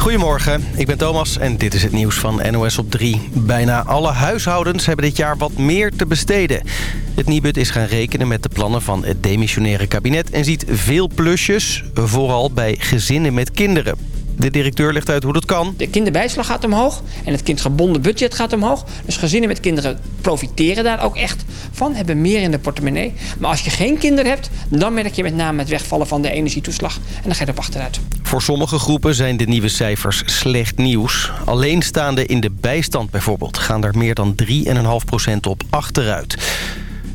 Goedemorgen, ik ben Thomas en dit is het nieuws van NOS op 3. Bijna alle huishoudens hebben dit jaar wat meer te besteden. Het Nibud is gaan rekenen met de plannen van het demissionaire kabinet... en ziet veel plusjes, vooral bij gezinnen met kinderen. De directeur legt uit hoe dat kan. De kinderbijslag gaat omhoog en het kindgebonden budget gaat omhoog. Dus gezinnen met kinderen profiteren daar ook echt van, hebben meer in de portemonnee. Maar als je geen kinderen hebt, dan merk je met name het wegvallen van de energietoeslag. En dan ga je erop achteruit. Voor sommige groepen zijn de nieuwe cijfers slecht nieuws. Alleenstaanden in de bijstand bijvoorbeeld gaan er meer dan 3,5% op achteruit.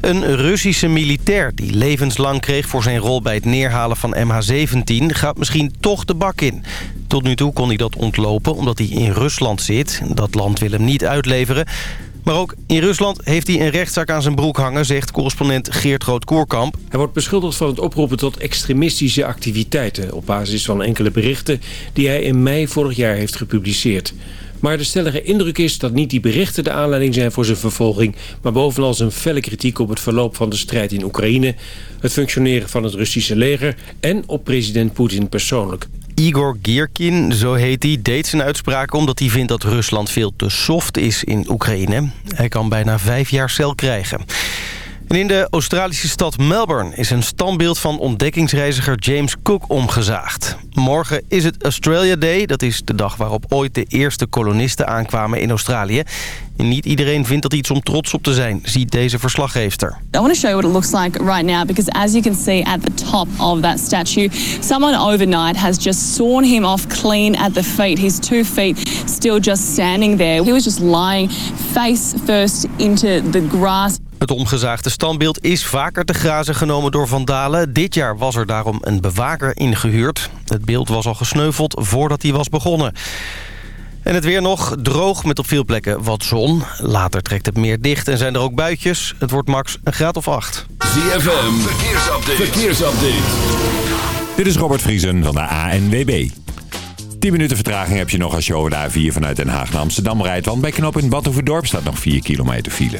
Een Russische militair die levenslang kreeg voor zijn rol bij het neerhalen van MH17... gaat misschien toch de bak in. Tot nu toe kon hij dat ontlopen omdat hij in Rusland zit. Dat land wil hem niet uitleveren. Maar ook in Rusland heeft hij een rechtszaak aan zijn broek hangen... zegt correspondent Geert Rood-Koerkamp. Hij wordt beschuldigd van het oproepen tot extremistische activiteiten... op basis van enkele berichten die hij in mei vorig jaar heeft gepubliceerd. Maar de stellige indruk is dat niet die berichten de aanleiding zijn voor zijn vervolging... maar bovenal zijn felle kritiek op het verloop van de strijd in Oekraïne... het functioneren van het Russische leger en op president Poetin persoonlijk. Igor Gierkin, zo heet hij, deed zijn uitspraak omdat hij vindt dat Rusland veel te soft is in Oekraïne. Hij kan bijna vijf jaar cel krijgen. En in de Australische stad Melbourne is een standbeeld van ontdekkingsreiziger James Cook omgezaagd. Morgen is het Australia Day. Dat is de dag waarop ooit de eerste kolonisten aankwamen in Australië. En niet iedereen vindt dat iets om trots op te zijn, ziet deze verslaggeefster. I want to show what it looks like right now because as you can see at the top of that statue, someone overnight has just sawn him off clean at the feet. His two feet still just standing there. He was just lying face first into the grass. Het omgezaagde standbeeld is vaker te grazen genomen door vandalen. Dit jaar was er daarom een bewaker ingehuurd. Het beeld was al gesneuveld voordat hij was begonnen. En het weer nog droog met op veel plekken wat zon. Later trekt het meer dicht en zijn er ook buitjes. Het wordt max een graad of acht. ZFM, verkeersupdate. verkeersupdate. Dit is Robert Vriesen van de ANWB. 10 minuten vertraging heb je nog als je over de A4 vanuit Den Haag naar Amsterdam rijdt. Want bij knop in Badhoevedorp staat nog 4 kilometer file.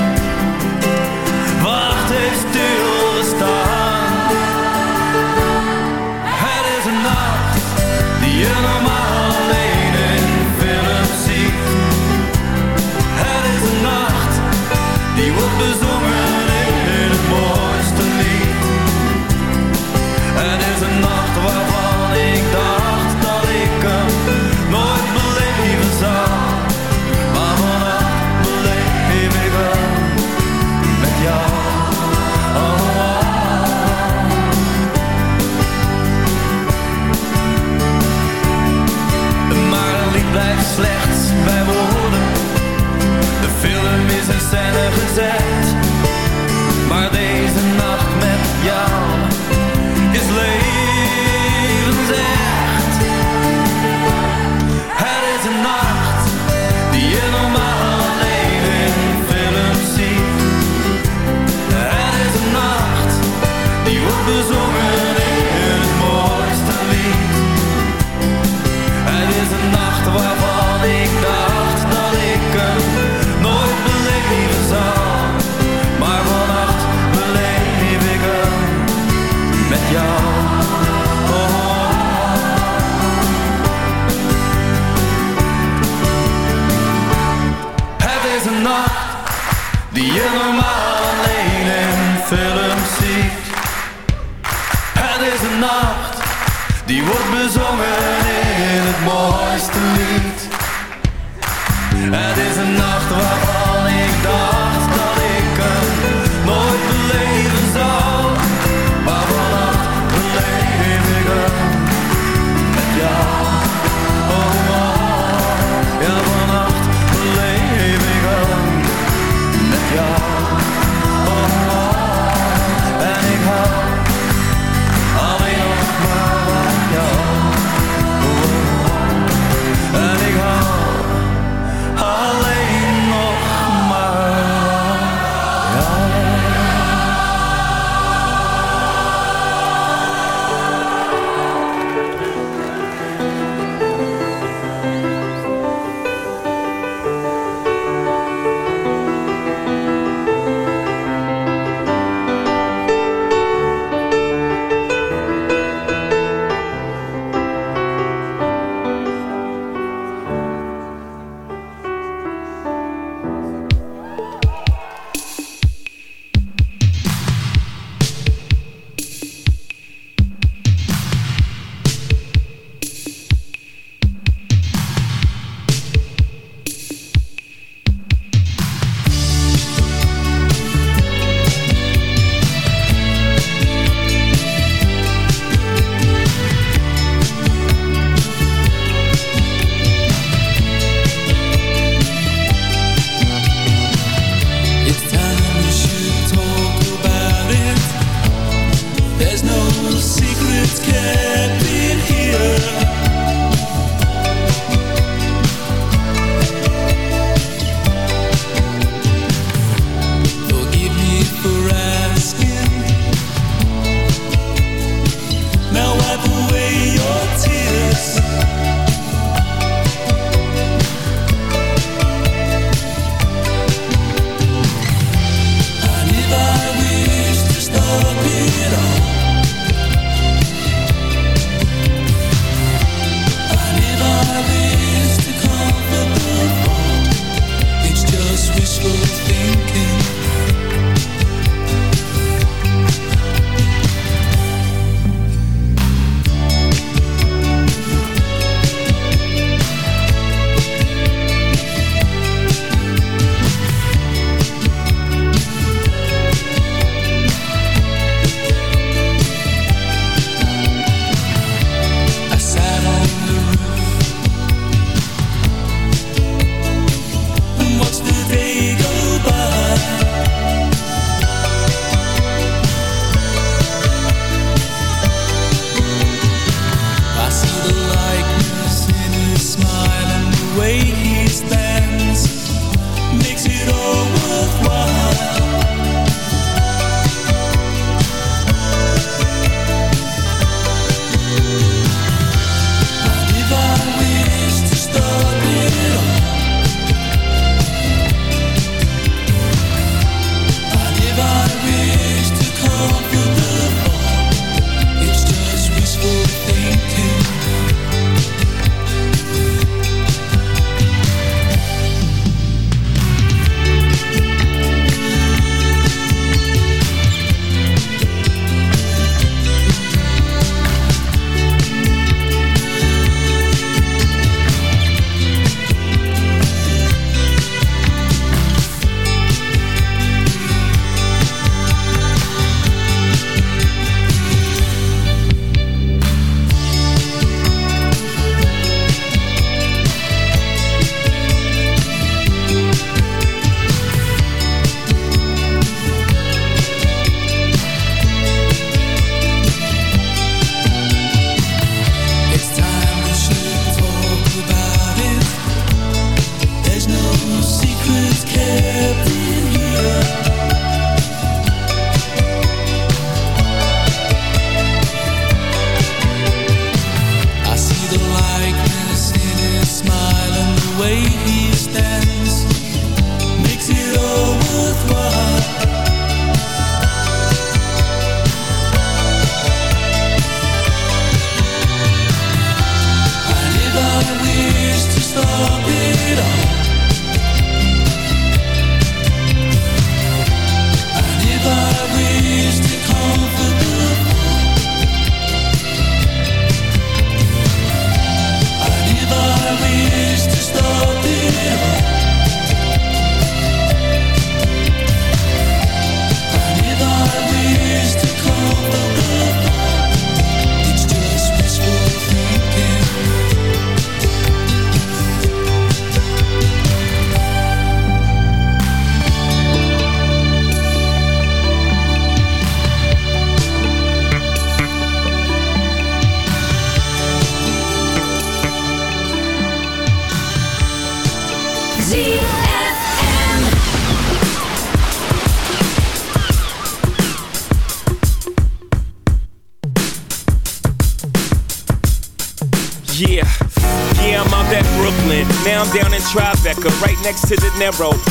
next to the narrow.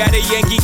At a Yankee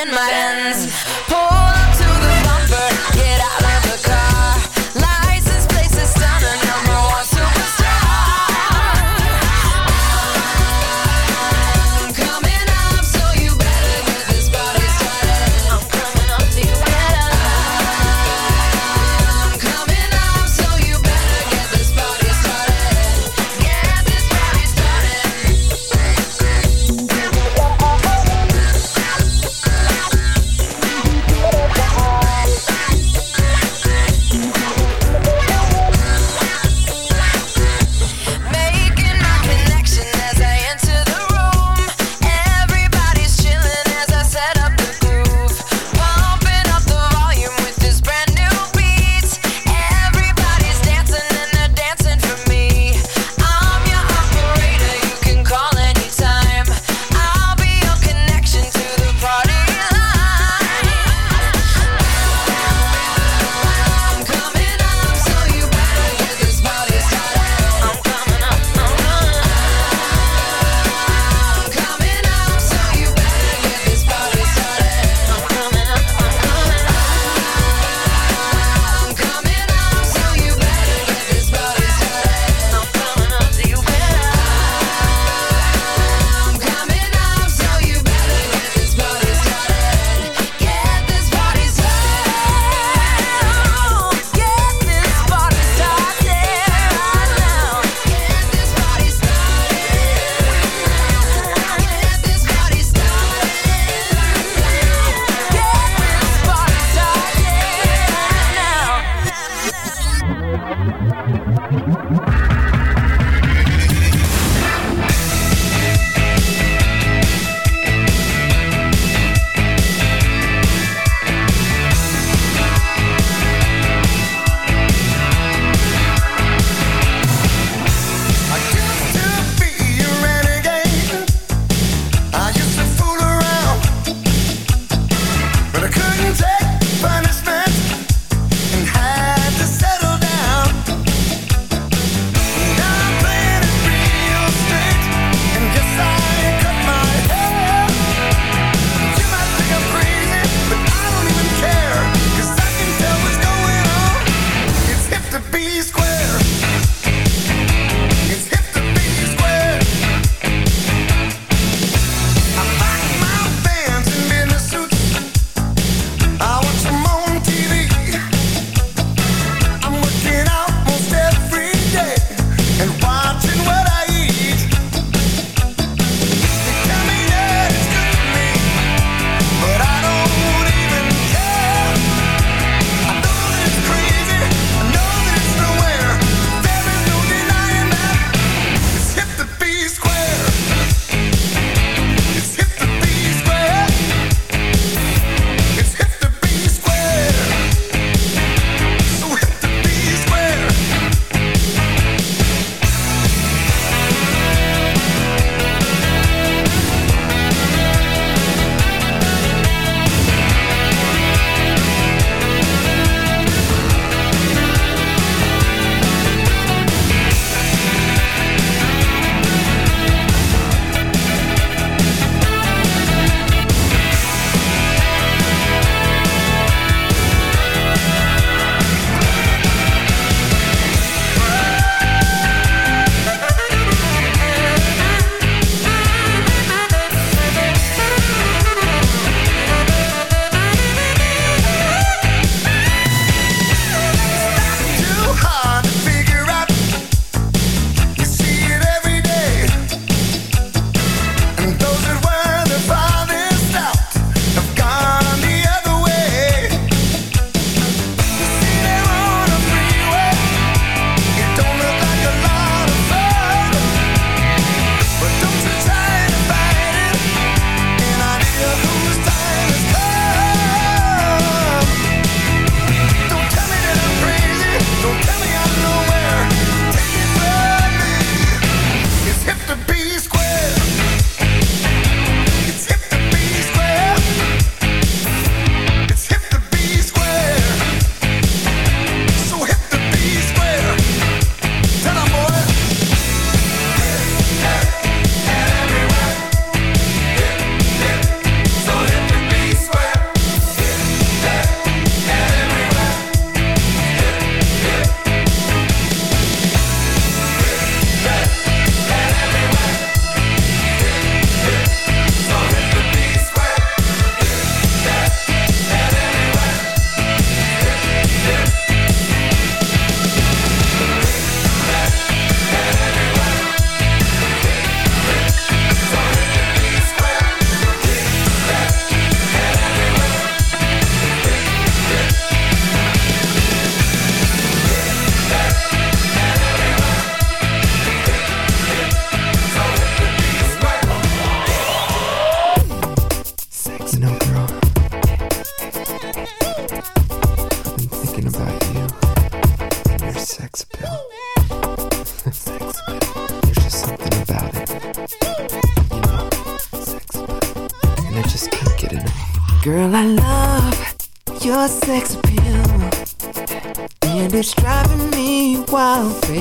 in my hands.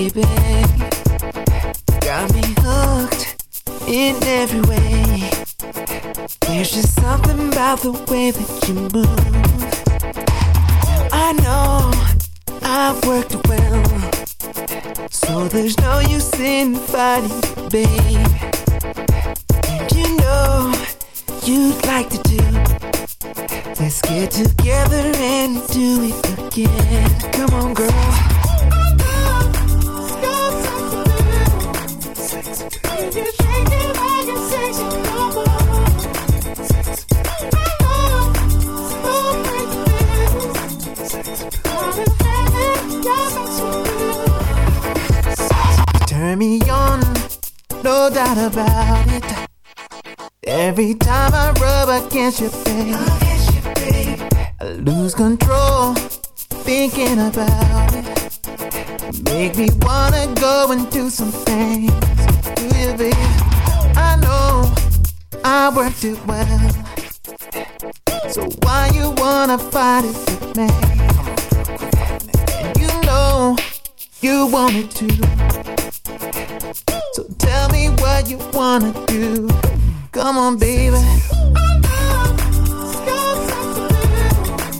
baby. Got me hooked in every way. There's just something about the way that you move. I know I've worked it well, so there's no use in fighting, baby.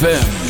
ZFM.